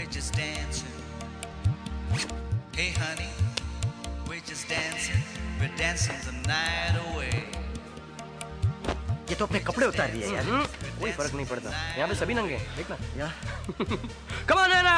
we're just dancing. Hey, honey, we're just dancing. We're dancing the night away. ये तो अपने कपड़े उतार दिए यार कोई फ़र्क नहीं पड़ता यहाँ पे सभी नंगे देखना यार कमान है ना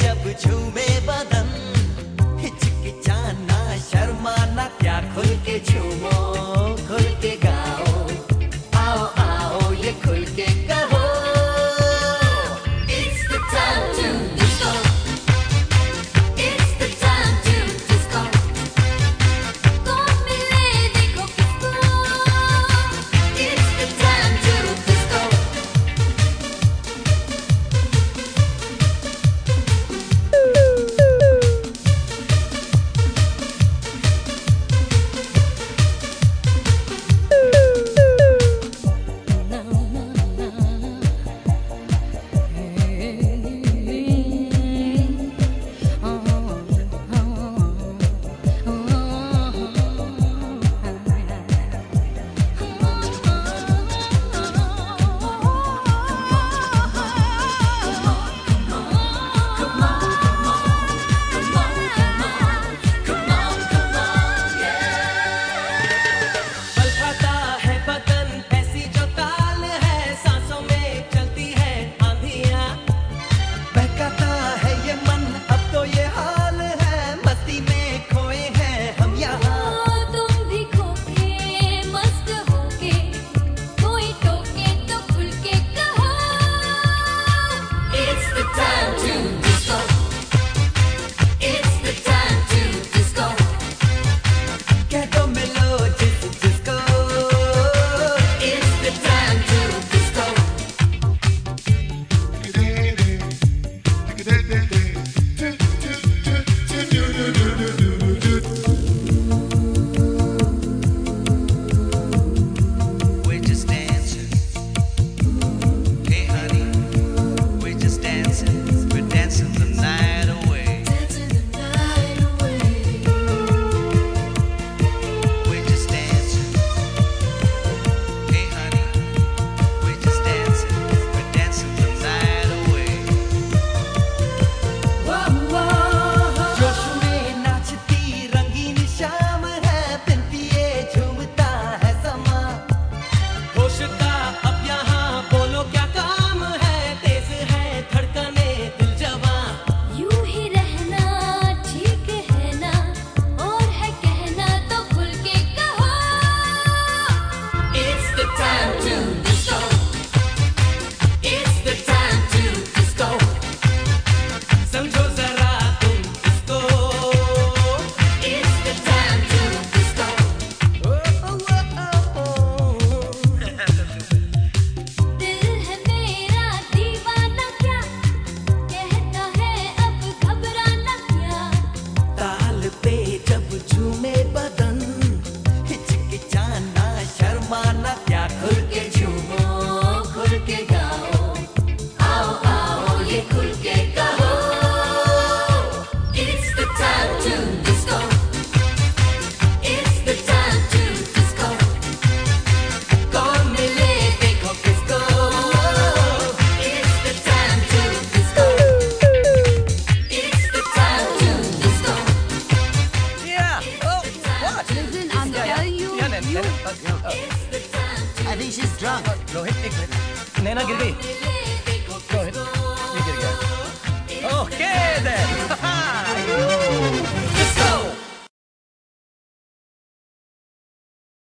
जब झूमे Nena, get me.